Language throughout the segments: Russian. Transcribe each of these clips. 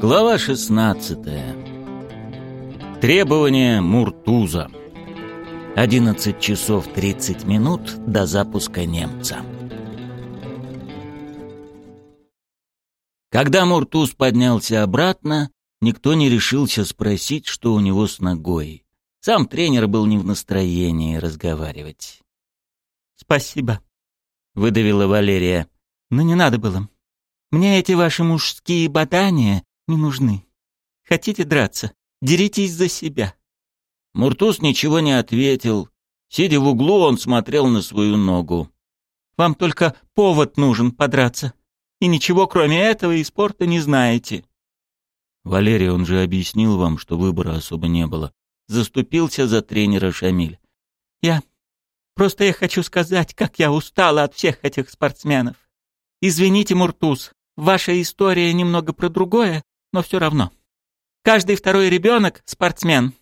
Глава 16. Требования Муртуза. 11 часов 30 минут до запуска немца. Когда Муртуз поднялся обратно, никто не решился спросить, что у него с ногой. Сам тренер был не в настроении разговаривать. «Спасибо», — выдавила Валерия. «Но не надо было. Мне эти ваши мужские бадания не нужны. Хотите драться? Деритесь за себя». Муртуз ничего не ответил. Сидя в углу, он смотрел на свою ногу. «Вам только повод нужен подраться. И ничего, кроме этого, и спорта не знаете». «Валерий, он же объяснил вам, что выбора особо не было». Заступился за тренера Шамиль. «Я... Просто я хочу сказать, как я устала от всех этих спортсменов. Извините, Муртуз, ваша история немного про другое, но все равно. Каждый второй ребенок — спортсмен.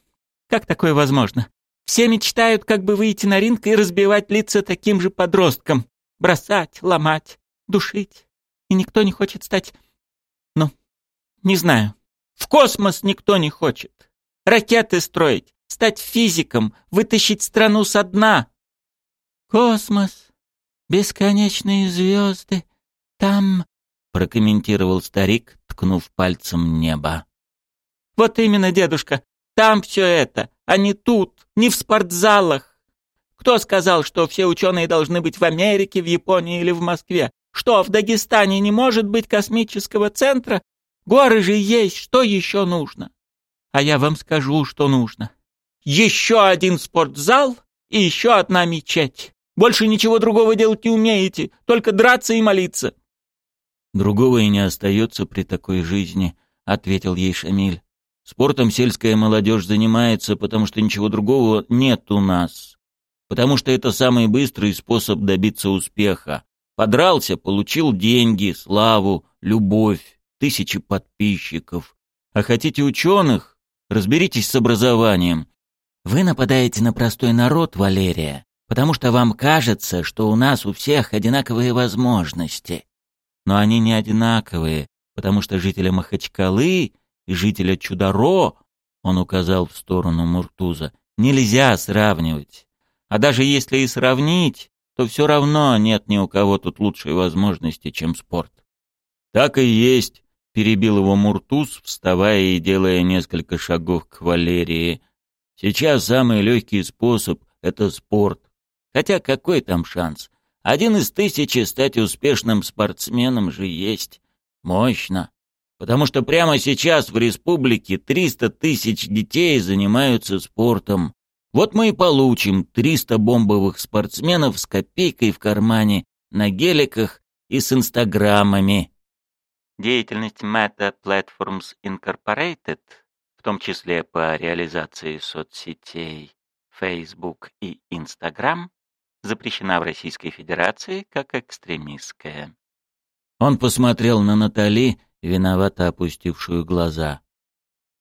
Как такое возможно? Все мечтают как бы выйти на ринг и разбивать лица таким же подросткам. Бросать, ломать, душить. И никто не хочет стать... Ну, не знаю. В космос никто не хочет. Ракеты строить, стать физиком, вытащить страну со дна. Космос, бесконечные звезды, там прокомментировал старик, ткнув пальцем небо. Вот именно, дедушка, там все это, а не тут, не в спортзалах. Кто сказал, что все ученые должны быть в Америке, в Японии или в Москве? Что, в Дагестане не может быть космического центра? Горы же есть, что еще нужно? А я вам скажу, что нужно. Еще один спортзал и еще одна мечеть. Больше ничего другого делать не умеете, только драться и молиться. Другого и не остается при такой жизни, ответил ей Шамиль. Спортом сельская молодежь занимается, потому что ничего другого нет у нас. Потому что это самый быстрый способ добиться успеха. Подрался, получил деньги, славу, любовь, тысячи подписчиков. А хотите ученых? Разберитесь с образованием. Вы нападаете на простой народ, Валерия, потому что вам кажется, что у нас у всех одинаковые возможности но они не одинаковые, потому что жителя Махачкалы и жителя Чударо, он указал в сторону Муртуза, нельзя сравнивать. А даже если и сравнить, то все равно нет ни у кого тут лучшей возможности, чем спорт. Так и есть, перебил его Муртуз, вставая и делая несколько шагов к Валерии. Сейчас самый легкий способ — это спорт. Хотя какой там шанс? Один из тысячи стать успешным спортсменом же есть. Мощно. Потому что прямо сейчас в республике 300 тысяч детей занимаются спортом. Вот мы и получим 300 бомбовых спортсменов с копейкой в кармане, на геликах и с инстаграмами. Деятельность Meta Platforms Incorporated, в том числе по реализации соцсетей Facebook и Instagram, запрещена в Российской Федерации как экстремистская. Он посмотрел на Натали, виновато опустившую глаза,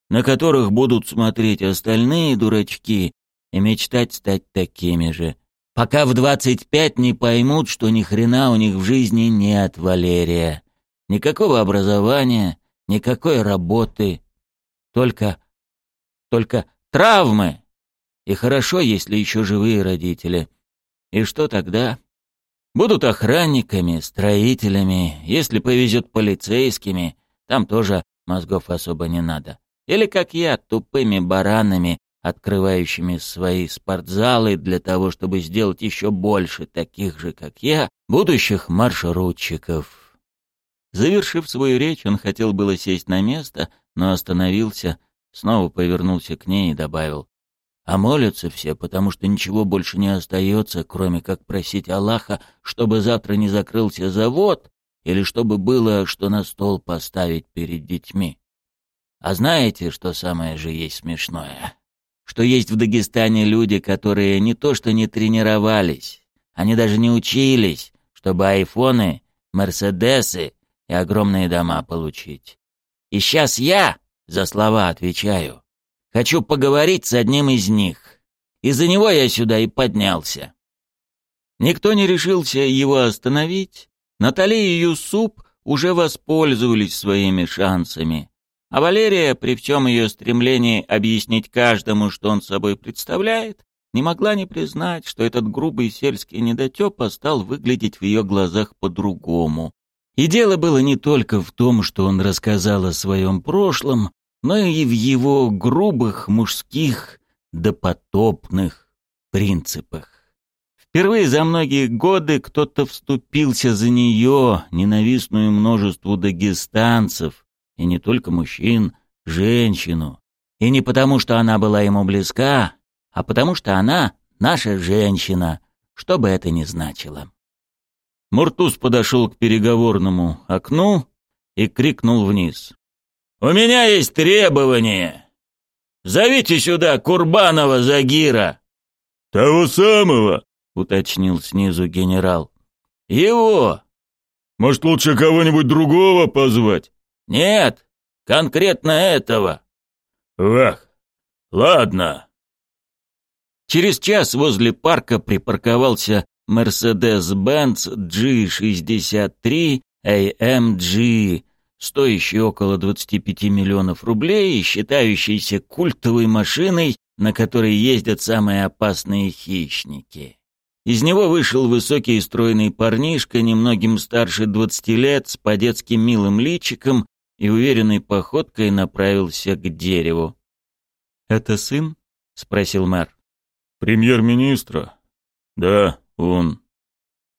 на которых будут смотреть остальные дурачки и мечтать стать такими же, пока в двадцать пять не поймут, что ни хрена у них в жизни нет, Валерия. Никакого образования, никакой работы, только... только травмы. И хорошо, если еще живые родители. И что тогда? Будут охранниками, строителями, если повезет полицейскими, там тоже мозгов особо не надо. Или, как я, тупыми баранами, открывающими свои спортзалы для того, чтобы сделать еще больше таких же, как я, будущих маршрутчиков. Завершив свою речь, он хотел было сесть на место, но остановился, снова повернулся к ней и добавил. А молятся все, потому что ничего больше не остается, кроме как просить Аллаха, чтобы завтра не закрылся завод или чтобы было, что на стол поставить перед детьми. А знаете, что самое же есть смешное? Что есть в Дагестане люди, которые не то что не тренировались, они даже не учились, чтобы айфоны, мерседесы и огромные дома получить. И сейчас я за слова отвечаю. Хочу поговорить с одним из них. Из-за него я сюда и поднялся». Никто не решился его остановить. Натали и Юсуп уже воспользовались своими шансами. А Валерия, при всем ее стремлении объяснить каждому, что он собой представляет, не могла не признать, что этот грубый сельский недотепа стал выглядеть в ее глазах по-другому. И дело было не только в том, что он рассказал о своем прошлом, но и в его грубых мужских допотопных принципах. Впервые за многие годы кто-то вступился за нее, ненавистную множеству дагестанцев, и не только мужчин, женщину. И не потому, что она была ему близка, а потому что она наша женщина, что бы это ни значило. Муртуз подошел к переговорному окну и крикнул вниз. «У меня есть требование. Зовите сюда Курбанова Загира». «Того самого?» — уточнил снизу генерал. «Его!» «Может, лучше кого-нибудь другого позвать?» «Нет, конкретно этого». «Вах, ладно». Через час возле парка припарковался Mercedes-Benz G63 AMG, стоящий около 25 миллионов рублей и считающийся культовой машиной, на которой ездят самые опасные хищники. Из него вышел высокий и стройный парнишка, немногим старше двадцати лет, с по-детски милым личиком и уверенной походкой направился к дереву. «Это сын?» — спросил мэр. «Премьер-министра?» «Да, он».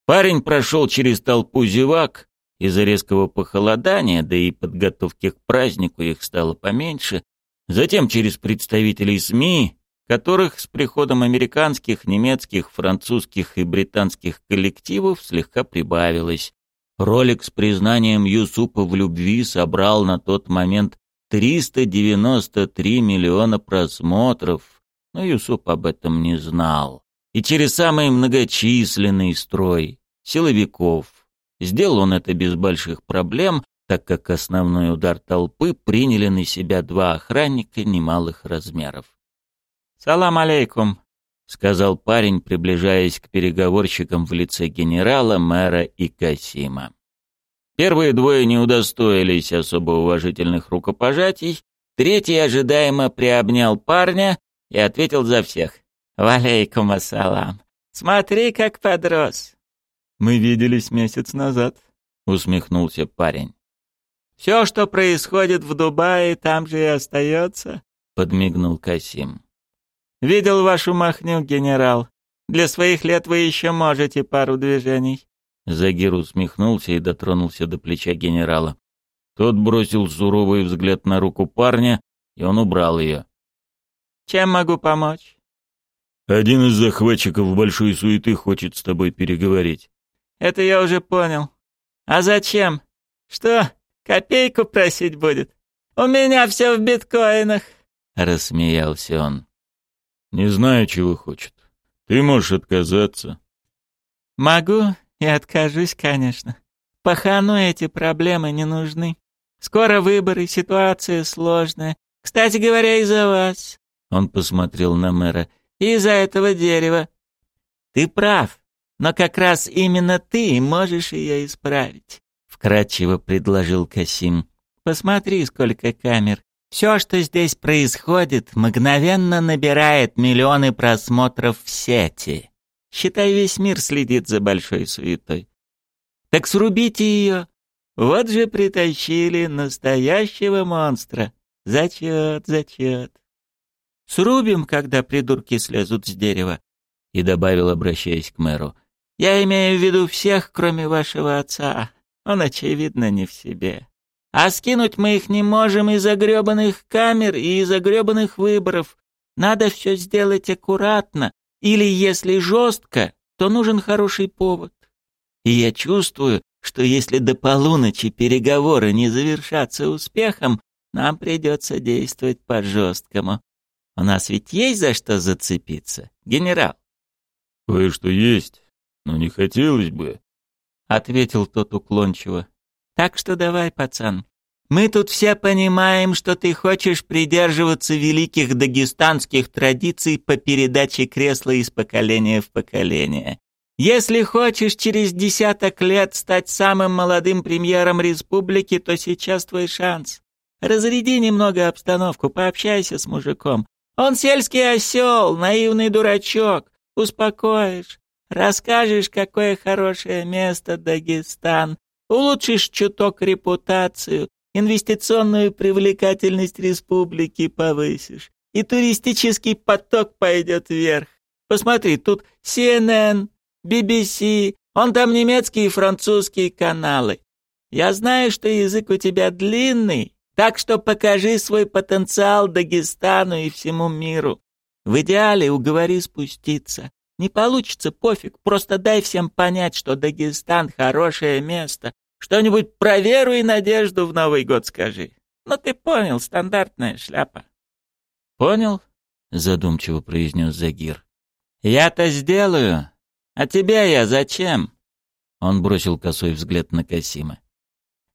Парень прошел через толпу зевак, из-за резкого похолодания, да и подготовки к празднику их стало поменьше, затем через представителей СМИ, которых с приходом американских, немецких, французских и британских коллективов слегка прибавилось. Ролик с признанием Юсупа в любви собрал на тот момент 393 миллиона просмотров, но Юсуп об этом не знал. И через самый многочисленный строй силовиков. Сделал он это без больших проблем, так как основной удар толпы приняли на себя два охранника немалых размеров. «Салам алейкум», — сказал парень, приближаясь к переговорщикам в лице генерала, мэра и Касима. Первые двое не удостоились особо уважительных рукопожатий, третий ожидаемо приобнял парня и ответил за всех. «Валейкум ассалам! Смотри, как подрос!» «Мы виделись месяц назад», — усмехнулся парень. «Все, что происходит в Дубае, там же и остается», — подмигнул Касим. Видел вашу махню, генерал. Для своих лет вы еще можете пару движений. Загир усмехнулся и дотронулся до плеча генерала. Тот бросил суровый взгляд на руку парня, и он убрал ее. «Чем могу помочь?» «Один из захватчиков большой суеты хочет с тобой переговорить». «Это я уже понял. А зачем? Что, копейку просить будет? У меня все в биткоинах!» Рассмеялся он. Не знаю, чего хочет. Ты можешь отказаться. Могу и откажусь, конечно. Пахану эти проблемы не нужны. Скоро выборы, ситуация сложная. Кстати говоря, из-за вас. Он посмотрел на мэра. Из-за этого дерева. Ты прав, но как раз именно ты можешь ее исправить. Вкратчиво предложил Касим. Посмотри, сколько камер. Все, что здесь происходит, мгновенно набирает миллионы просмотров в сети. Считай, весь мир следит за большой суетой. Так срубите ее. Вот же притащили настоящего монстра. Зачет, зачет. Срубим, когда придурки слезут с дерева. И добавил, обращаясь к мэру. Я имею в виду всех, кроме вашего отца. Он, очевидно, не в себе. А скинуть мы их не можем из-за гребаных камер и из-за гребаных выборов. Надо все сделать аккуратно. Или, если жестко, то нужен хороший повод. И я чувствую, что если до полуночи переговоры не завершатся успехом, нам придется действовать по-жесткому. У нас ведь есть за что зацепиться, генерал? — Кое-что есть, но не хотелось бы, — ответил тот уклончиво. Так что давай, пацан. Мы тут все понимаем, что ты хочешь придерживаться великих дагестанских традиций по передаче кресла из поколения в поколение. Если хочешь через десяток лет стать самым молодым премьером республики, то сейчас твой шанс. Разряди немного обстановку, пообщайся с мужиком. Он сельский осел, наивный дурачок. Успокоишь, расскажешь, какое хорошее место Дагестан, улучшишь чуток репутацию, инвестиционную привлекательность республики повысишь, и туристический поток пойдет вверх. Посмотри, тут CNN, BBC, он там немецкие и французские каналы. Я знаю, что язык у тебя длинный, так что покажи свой потенциал Дагестану и всему миру. В идеале уговори спуститься. Не получится, пофиг, просто дай всем понять, что Дагестан — хорошее место. Что-нибудь про веру и надежду в Новый год скажи. Ну ты понял, стандартная шляпа. Понял? Задумчиво произнес Загир. Я-то сделаю. А тебя я зачем? Он бросил косой взгляд на Касима.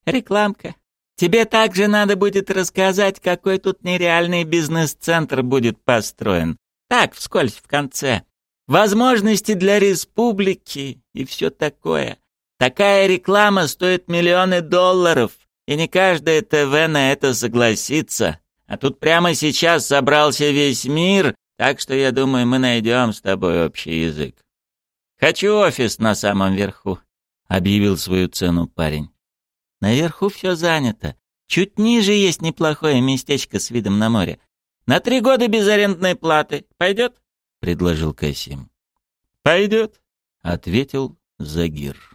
Рекламка. Тебе также надо будет рассказать, какой тут нереальный бизнес-центр будет построен. Так, вскользь в конце. Возможности для республики и все такое. Такая реклама стоит миллионы долларов, и не каждое ТВ на это согласится. А тут прямо сейчас собрался весь мир, так что я думаю, мы найдем с тобой общий язык. Хочу офис на самом верху, объявил свою цену парень. Наверху все занято. Чуть ниже есть неплохое местечко с видом на море. На три года без арендной платы. Пойдет? Предложил Касим. Пойдет, ответил Загир.